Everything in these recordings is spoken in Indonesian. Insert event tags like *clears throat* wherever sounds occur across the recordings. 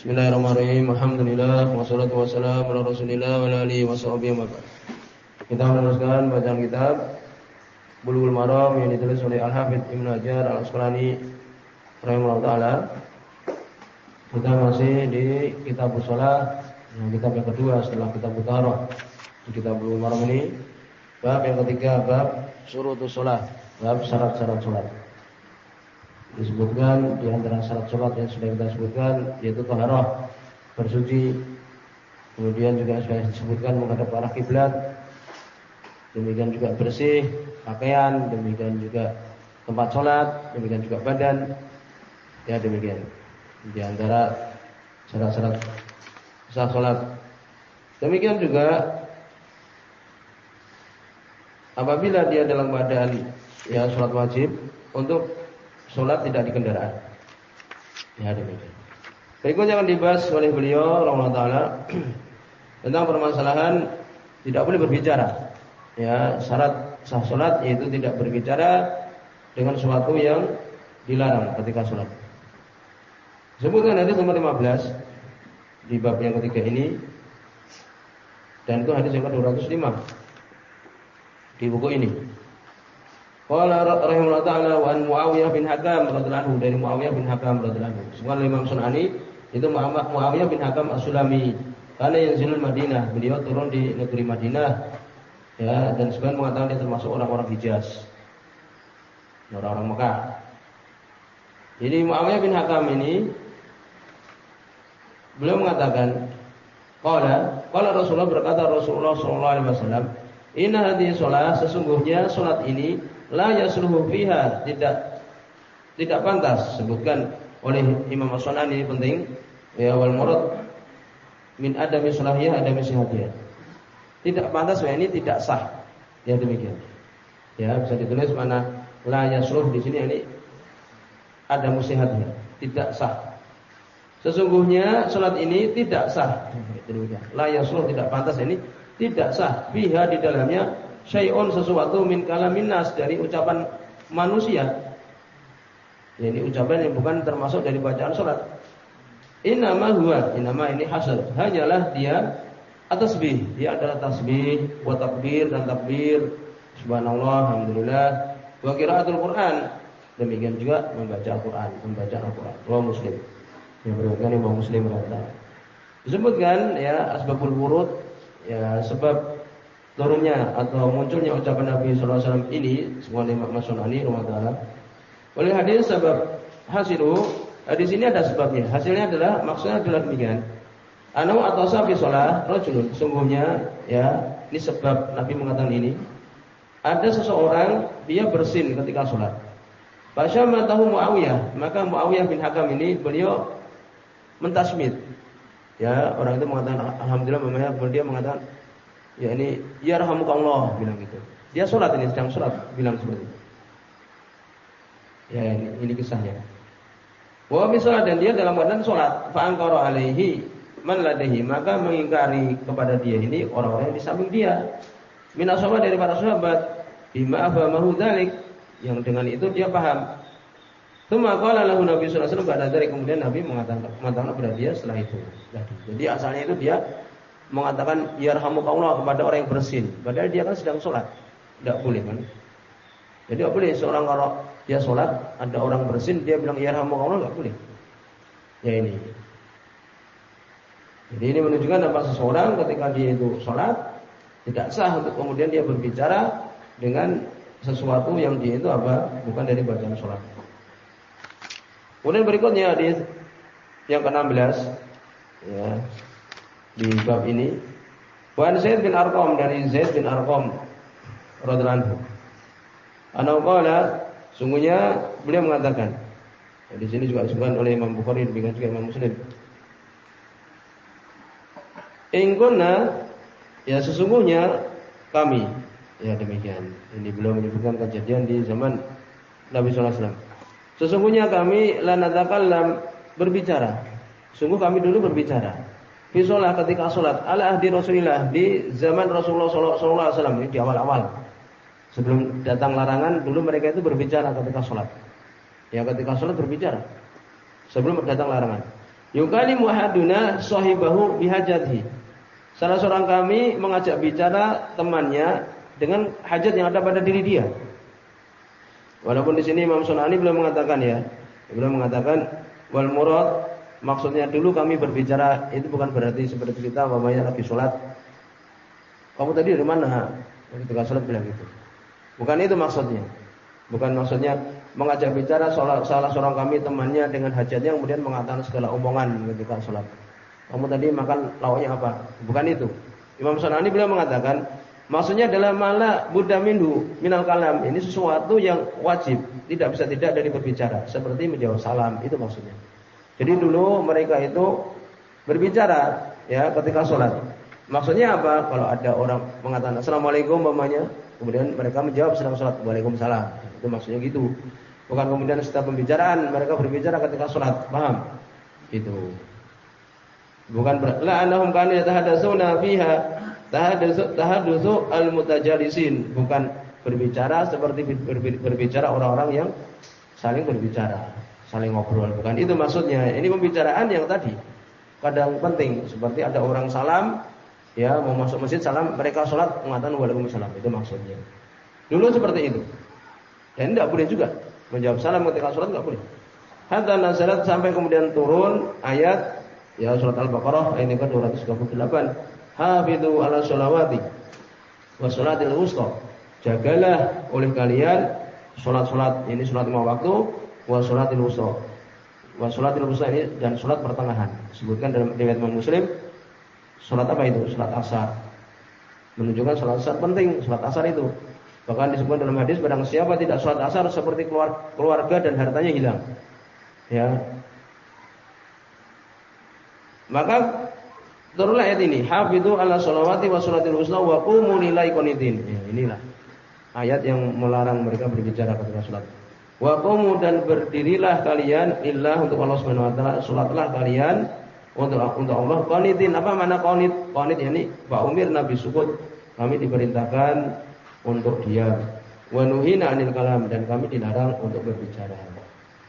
Bismillahirrahmanirrahim. Alhamdulillah wassalatu wassalamu ala Rasulillah wa alihi washabihi wa Kita meneruskan bacaan kitab Bulughul Maram yang ditulis oleh Al-Hafidz Ibnu Hajar Al-Asqalani rahimahullah taala. Kita masih di kitab shalah, yang kitab yang kedua setelah kitab Thaharah. Di kitab Bulughul Maram ini bab yang ketiga bab syurutus shalah, bab syarat-syarat salat disebutkan di antara syarat sholat yang sudah kita sebutkan yaitu taharah bersuci kemudian juga sudah disebutkan menghadap arah kiblat demikian juga bersih pakaian demikian juga tempat sholat demikian juga badan ya demikian. Di antara syarat-syarat sah sholat. Demikian juga apabila dia dalam badan ya sholat wajib untuk sholat tidak di kendaraan. Ya demikian. Berikutnya akan dibahas oleh beliau Allah Taala *clears throat* tentang permasalahan tidak boleh berbicara. Ya syarat sah sholat yaitu tidak berbicara dengan sesuatu yang dilarang ketika sholat. Sebutkan hadis nomor 15 di bab yang ketiga ini dan itu hadis yang ke-205 di buku ini. Qala rahimahullah taala wa an Muawiyah bin Hakam radhiyallahu anhu dari Muawiyah bin Hakam radhiyallahu anhu. Semua Imam Sunani itu Muawiyah bin Hakam As-Sulami. Karena yang zilul Madinah, beliau turun di negeri Madinah. Ya, dan sebagian mengatakan dia termasuk orang-orang Hijaz. Orang-orang Mekah. Jadi Muawiyah bin Hakam ini beliau mengatakan qala qala Rasulullah berkata Rasulullah sallallahu alaihi wasallam, "Inna hadhihi shalah sesungguhnya salat ini la yasluhu fiha. Tidak tidak pantas sebutkan oleh Imam As-Sunani penting. Ya wal murad min adami salahiyah adami sihatiyah tidak pantas ya ini tidak sah. Ya demikian. Ya bisa ditulis mana la yasluh di sini ini ada musihatnya tidak sah. Sesungguhnya salat ini tidak sah. La yasluh tidak pantas ini tidak sah. Fiha di dalamnya syai'un sesuatu min kalamin nas dari ucapan manusia. Ya, ini ucapan yang bukan termasuk dari bacaan salat. Inama huwa, inama ini hasil. Hanyalah dia atasbih. Dia adalah tasbih, wa takbir dan takbir. Subhanallah, alhamdulillah. Wa qiraatul Quran. Demikian juga membaca Al-Quran, membaca Al-Quran. Dua muslim. Yang berhubungan Imam Muslim rata. Disebutkan ya asbabul wurud ya sebab turunnya atau munculnya ucapan Nabi SAW ini semua lima rumah taala. Oleh hadis sebab hasilu di sini ada sebabnya. Hasilnya adalah maksudnya adalah demikian. Anu atau safi sholat rojulun sungguhnya ya ini sebab Nabi mengatakan ini. Ada seseorang dia bersin ketika sholat. Pasha tahu Muawiyah. Maka Muawiyah bin Hakam ini beliau mentasmid ya orang itu mengatakan alhamdulillah memangnya dia mengatakan Ya ini ya rahmukallah bilang gitu. Dia sholat ini sedang sholat bilang seperti itu. Ya ini, ini kisahnya. Wa misalnya dan dia dalam keadaan sholat, fa'angkara alaihi man ladahi maka mengingkari kepada dia ini orang-orang yang di samping dia. Minasaba dari para sahabat bima afamahu dzalik yang dengan itu dia paham. Tsumma qala lahu Nabi sallallahu alaihi wasallam dari kemudian Nabi mengatakan mengatakan kepada dia setelah itu. Jadi asalnya itu dia mengatakan yarhamukallah kepada orang yang bersin, padahal dia kan sedang sholat. Tidak boleh kan? Jadi tidak boleh seorang kalau dia sholat ada orang bersin dia bilang yarhamukallah tidak boleh. Ya ini. Jadi ini menunjukkan apa seseorang ketika dia itu sholat tidak sah untuk kemudian dia berbicara dengan sesuatu yang dia itu apa bukan dari bacaan sholat. Kemudian berikutnya hadis yang ke-16 ya di bab ini. Wan Zaid bin Arqam dari Zaid bin Arqam radhiyallahu anhu. Qala sungguhnya beliau mengatakan di sini juga disebutkan oleh Imam Bukhari demikian juga Imam Muslim. Ingkuna ya sesungguhnya kami ya demikian. Ini belum menyebutkan kejadian di zaman Nabi sallallahu alaihi wasallam. Sesungguhnya kami lanatakallam berbicara. Sungguh kami dulu berbicara fi sholat ketika sholat ala ahdi Rasulillah di zaman Rasulullah sallallahu alaihi wasallam di awal-awal. Sebelum datang larangan dulu mereka itu berbicara ketika sholat. Ya ketika sholat berbicara. Sebelum datang larangan. Yukalimu haduna sahibahu bihajatihi. Salah seorang kami mengajak bicara temannya dengan hajat yang ada pada diri dia. Walaupun di sini Imam Sunani belum mengatakan ya, belum mengatakan wal murad maksudnya dulu kami berbicara itu bukan berarti seperti kita umpamanya lagi sholat. Kamu tadi dari mana? Ketika sholat bilang itu. Bukan itu maksudnya. Bukan maksudnya mengajak bicara salah, salah seorang kami temannya dengan hajatnya kemudian mengatakan segala omongan ketika sholat. Kamu tadi makan lauknya apa? Bukan itu. Imam Sanani beliau mengatakan, maksudnya adalah malah Buddha minhu minal kalam. Ini sesuatu yang wajib, tidak bisa tidak dari berbicara, seperti menjawab salam, itu maksudnya. Jadi dulu mereka itu berbicara ya ketika sholat. Maksudnya apa? Kalau ada orang mengatakan Assalamualaikum mamanya, kemudian mereka menjawab sedang sholat Waalaikumsalam. Itu maksudnya gitu. Bukan kemudian setiap pembicaraan mereka berbicara ketika sholat. Paham? Itu. Bukan la annahum kanu yatahadatsuna fiha tahaddatsu al-mutajalisin, bukan berbicara seperti berbicara orang-orang yang saling berbicara, saling ngobrol, bukan itu maksudnya. Ini pembicaraan yang tadi kadang penting seperti ada orang salam ya mau masuk masjid salam mereka sholat mengatakan waalaikumsalam itu maksudnya dulu seperti itu dan tidak boleh juga menjawab salam ketika sholat tidak boleh hatta nazalat sampai kemudian turun ayat Ya surat Al-Baqarah ayat yang ke-238. Hafidhu ala sholawati wa sholatil wusta. Jagalah oleh kalian salat-salat ini salat lima waktu wa sholatil wusta. Wa sholatil wusta ini dan salat pertengahan. Sebutkan dalam riwayat Imam Muslim salat apa itu? Salat asar. Menunjukkan salat asar penting, salat asar itu. Bahkan disebutkan dalam hadis barang siapa tidak salat asar seperti keluarga dan hartanya hilang. Ya, maka turunlah ayat ini, hafidhu ala sholawati wa sholatil husna wa qumu qanitin. Ya, inilah ayat yang melarang mereka berbicara ketika sholat. Wa qumu dan berdirilah kalian illah untuk Allah Subhanahu wa taala, salatlah kalian untuk untuk Allah qanitin. Apa makna qanit? Qanit yakni wa umir nabi sukut. Kami diperintahkan untuk diam. Wa nuhina anil kalam dan kami dilarang untuk berbicara.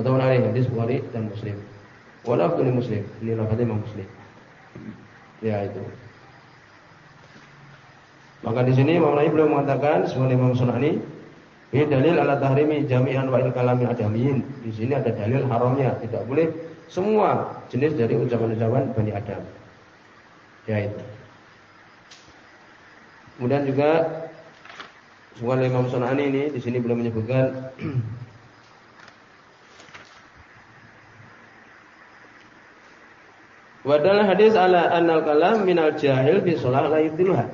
Mutawan alaih hadis Bukhari dan Muslim. Walaupun ini muslim. Ini lafaznya Imam Muslim. Ya itu. Maka di sini Imam Nawawi belum mengatakan sebagai Imam Sunani ini dalil ala tahrimi jami'an wa kalami adamiyin. Di sini ada dalil haramnya, tidak boleh semua jenis dari ucapan-ucapan Bani Adam. Ya itu. Kemudian juga sebuah Imam Sunani ini di sini belum menyebutkan *clears throat* Wadal hadis ala anal kalam minal jahil fi sholat la yubtiluha.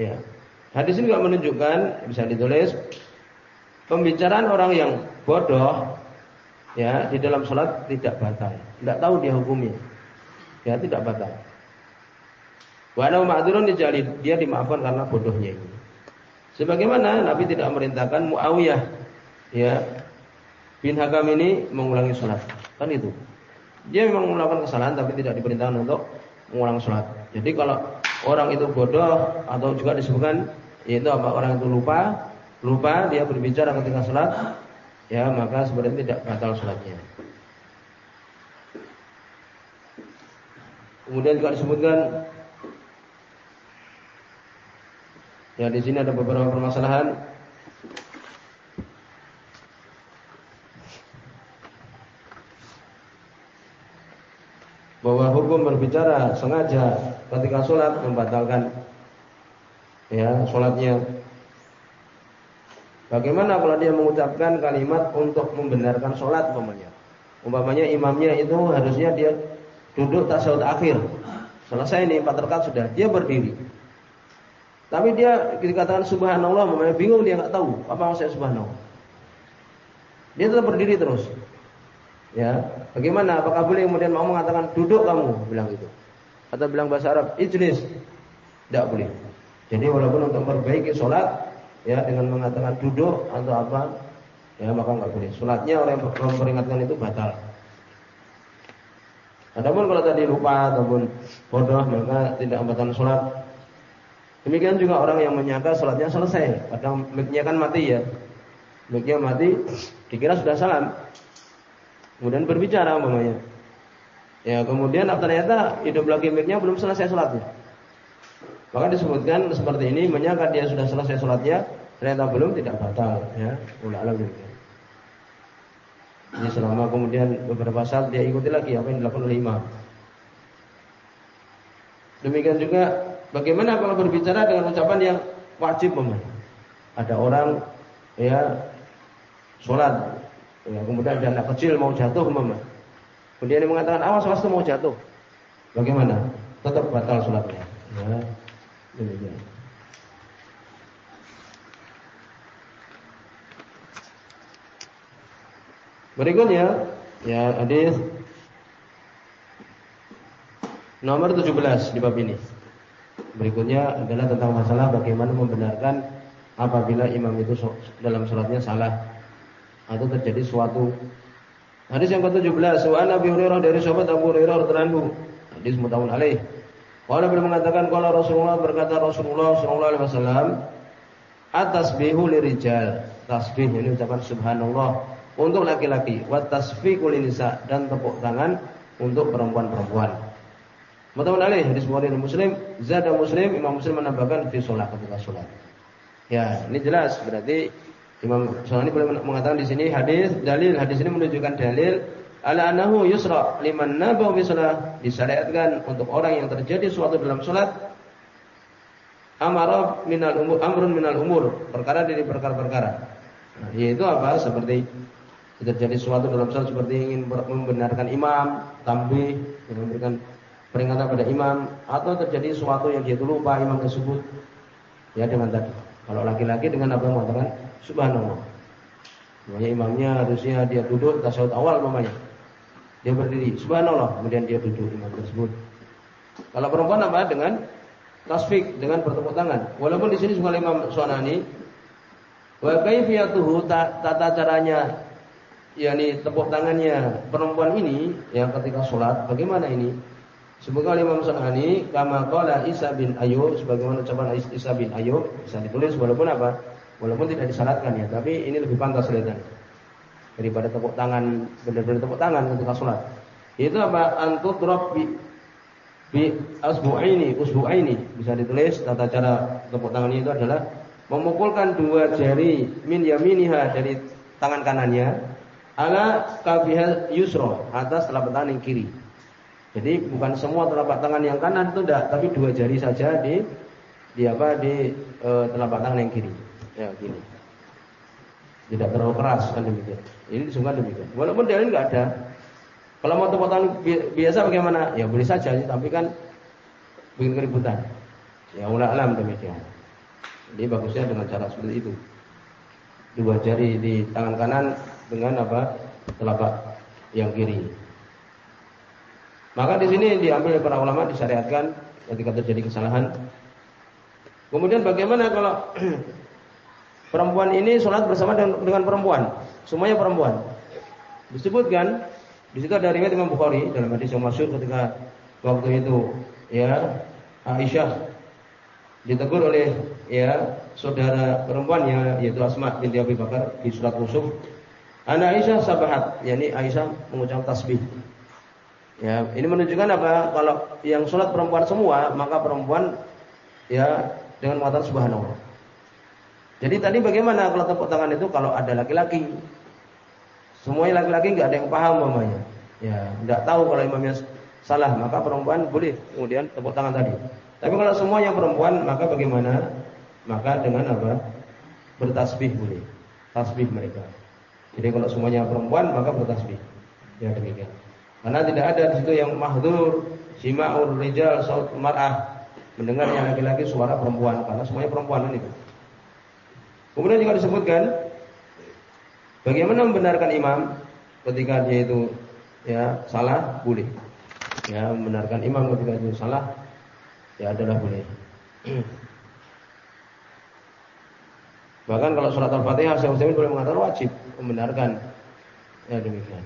Ya. Hadis ini juga menunjukkan bisa ditulis pembicaraan orang yang bodoh ya di dalam sholat tidak batal. Tidak tahu dia hukumnya. Ya tidak batal. Wa ana ma'dzurun dia dimaafkan karena bodohnya ini. Sebagaimana Nabi tidak merintahkan Muawiyah ya bin Hakam ini mengulangi sholat. Kan itu. Dia memang melakukan kesalahan tapi tidak diperintahkan untuk mengulang sholat. Jadi kalau orang itu bodoh atau juga disebutkan yaitu apa orang itu lupa, lupa dia berbicara ketika sholat, ya maka sebenarnya tidak batal sholatnya. Kemudian juga disebutkan ya di sini ada beberapa permasalahan bahwa hukum berbicara sengaja ketika sholat membatalkan ya sholatnya. Bagaimana kalau dia mengucapkan kalimat untuk membenarkan sholat umpamanya? Umpamanya imamnya itu harusnya dia duduk tasawuf akhir. Selesai ini empat rakaat sudah, dia berdiri. Tapi dia dikatakan subhanallah, umpamanya bingung dia nggak tahu apa maksudnya subhanallah. Dia tetap berdiri terus. Ya, bagaimana? Apakah boleh kemudian mau mengatakan duduk kamu bilang itu? Atau bilang bahasa Arab ijlis? Tidak boleh. Jadi walaupun untuk memperbaiki sholat ya dengan mengatakan duduk atau apa ya maka nggak boleh. Sholatnya orang yang memperingatkan itu batal. Adapun kalau tadi lupa ataupun bodoh maka tidak membatalkan sholat. Demikian juga orang yang menyangka sholatnya selesai, padahal miknya kan mati ya. Miknya mati, dikira sudah salam. Kemudian berbicara umpamanya. Ya, kemudian ternyata hidup lagi miknya belum selesai sholatnya. Maka disebutkan seperti ini, menyangka dia sudah selesai sholatnya, ternyata belum tidak batal. Ya, ulah alam. Jadi selama kemudian beberapa saat dia ikuti lagi apa yang dilakukan oleh imam. Demikian juga bagaimana kalau berbicara dengan ucapan yang wajib memang. Ada orang ya sholat, ya, kemudian ada anak kecil mau jatuh memang. Kemudian dia mengatakan awas awas mau jatuh. Bagaimana? Tetap batal sholatnya. Ya, demikian. Berikutnya, ya hadis nomor 17 di bab ini. Berikutnya adalah tentang masalah bagaimana membenarkan apabila imam itu dalam sholatnya salah atau terjadi suatu Hadis yang ke-17, wa Nabi Hurairah dari sahabat Abu Hurairah radhiyallahu Hadis mutawun alaih. Qala beliau mengatakan kalau Rasulullah berkata Rasulullah sallallahu alaihi wasallam atas bihu lirijal. Tasbih ini ucapan subhanallah untuk laki-laki, wa tasfiqul nisa dan tepuk tangan untuk perempuan-perempuan. Mutawun alaih hadis Bukhari Muslim, zada Muslim, Imam Muslim menambahkan fi shalah ketika salat. Ya, ini jelas berarti Imam Syafi'i boleh mengatakan di sini hadis dalil hadis ini menunjukkan dalil ala anahu yusra liman nabaw fi salat disyariatkan untuk orang yang terjadi suatu dalam salat amara minal umur amrun minal umur. Perkara dari perkara-perkara. Nah, yaitu apa? Seperti terjadi suatu dalam salat seperti ingin membenarkan imam tambih memberikan peringatan pada imam atau terjadi suatu yang dia lupa imam tersebut. Ya dengan tadi. Kalau laki-laki dengan apa mengatakan? Subhanallah. Namanya imamnya harusnya dia duduk tasawuf awal mamanya. Dia berdiri, subhanallah, kemudian dia duduk imam tersebut. Kalau perempuan apa? Dengan tasfik, dengan bertepuk tangan. Walaupun di sini juga Imam Sonani wa kaifiyatuhu tata caranya yakni tepuk tangannya perempuan ini yang ketika sholat bagaimana ini? Semoga Imam Sonani kama qala Isa bin Ayub sebagaimana ucapan Isa bin Ayub bisa ditulis walaupun apa? Walaupun tidak disyaratkan ya, tapi ini lebih pantas kelihatan daripada tepuk tangan benar-benar tepuk tangan ketika sholat. Itu apa? Antut bi bi asbu'aini, usbu'aini. Bisa ditulis tata cara tepuk tangan itu adalah memukulkan dua jari min yaminiha dari tangan kanannya ala kabihal yusro atas telapak tangan yang kiri. Jadi bukan semua telapak tangan yang kanan itu tidak, tapi dua jari saja di di apa di e, telapak tangan yang kiri. Ya gini. Tidak terlalu keras kan demikian. Ini disungkan demikian. Walaupun dalil nggak ada. Kalau mau tangan biasa bagaimana? Ya boleh saja, tapi kan bikin keributan. Ya ulah alam demikian. Jadi bagusnya dengan cara seperti itu. Dua jari di tangan kanan dengan apa? Telapak yang kiri. Maka di sini diambil para ulama disyariatkan ketika terjadi kesalahan. Kemudian bagaimana kalau *clears throat* Perempuan ini sholat bersama dengan, dengan perempuan, semuanya perempuan. Disebutkan di situ ada riwayat Imam Bukhari dalam hadis yang masyhur ketika waktu itu ya Aisyah ditegur oleh ya saudara perempuannya yaitu Asma binti Abi Bakar di surat Yusuf. Ana Aisyah sabahat, yakni Aisyah mengucap tasbih. Ya, ini menunjukkan apa? Kalau yang sholat perempuan semua, maka perempuan ya dengan mengatakan subhanallah. Jadi tadi bagaimana kalau tepuk tangan itu kalau ada laki-laki? Semuanya laki-laki nggak ada yang paham mamanya. Ya, nggak tahu kalau imamnya salah, maka perempuan boleh kemudian tepuk tangan tadi. Tapi kalau semuanya perempuan, maka bagaimana? Maka dengan apa? Bertasbih boleh. Tasbih mereka. Jadi kalau semuanya perempuan, maka bertasbih. Ya demikian. Karena tidak ada di situ yang mahdur, sima'ur rijal, saut mar'ah. Mendengar yang laki-laki suara perempuan, karena semuanya perempuan itu. Kemudian juga disebutkan bagaimana membenarkan imam ketika dia itu ya salah boleh. Ya, membenarkan imam ketika itu salah ya adalah boleh. *clears throat* Bahkan kalau surat Al-Fatihah Syekh Utsaimin boleh mengatakan wajib membenarkan. Ya demikian.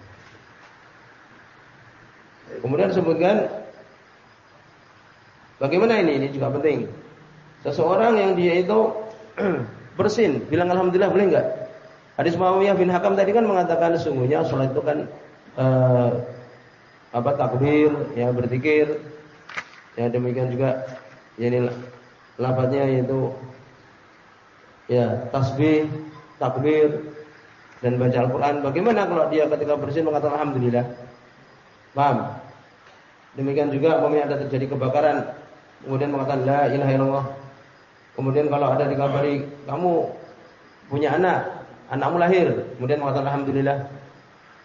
Kemudian disebutkan bagaimana ini? Ini juga penting. Seseorang yang dia itu *clears throat* bersin, bilang alhamdulillah boleh enggak? Hadis Muawiyah bin Hakam tadi kan mengatakan sesungguhnya sholat itu kan uh, apa takbir, ya berzikir. Ya demikian juga ya ini lafadznya yaitu ya tasbih, takbir dan baca Al-Qur'an. Bagaimana kalau dia ketika bersin mengatakan alhamdulillah? Paham? Demikian juga apabila ada terjadi kebakaran kemudian mengatakan la ilaha illallah. Kemudian kalau ada dikabari kamu punya anak, anakmu lahir, kemudian mengatakan alhamdulillah.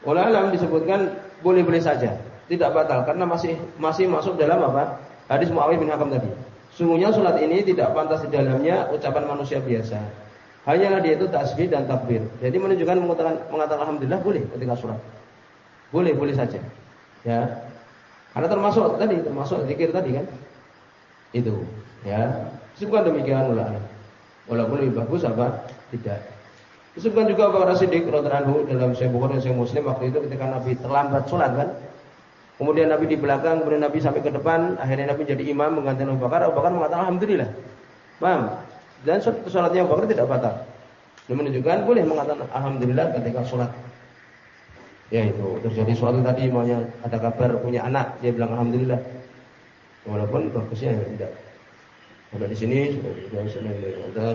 Oleh alam disebutkan boleh-boleh saja, tidak batal karena masih masih masuk dalam apa? Hadis Muawiyah bin Hakam tadi. Sungguhnya salat ini tidak pantas di dalamnya ucapan manusia biasa. Hanyalah dia itu tasbih dan takbir. Jadi menunjukkan mengatakan mengatakan alhamdulillah boleh ketika sholat. Boleh, boleh saja. Ya. Karena termasuk tadi, termasuk zikir tadi kan. Itu, ya. Disebutkan demikian ulama. Walaupun lebih bagus apa? Tidak. Disebutkan juga bahwa Siddiq radhiyallahu dalam Sahih Bukhari dan Sahih Muslim waktu itu ketika Nabi terlambat sholat kan. Kemudian Nabi di belakang, kemudian Nabi sampai ke depan, akhirnya Nabi jadi imam menggantikan Abu Bakar. Abu Bakar mengatakan alhamdulillah. Paham? Dan sholatnya Abu Bakar tidak batal. Ini menunjukkan boleh mengatakan alhamdulillah ketika sholat. Ya itu terjadi suatu tadi maunya ada kabar punya anak, dia bilang alhamdulillah. Walaupun bagusnya tidak. Ada di sini sudah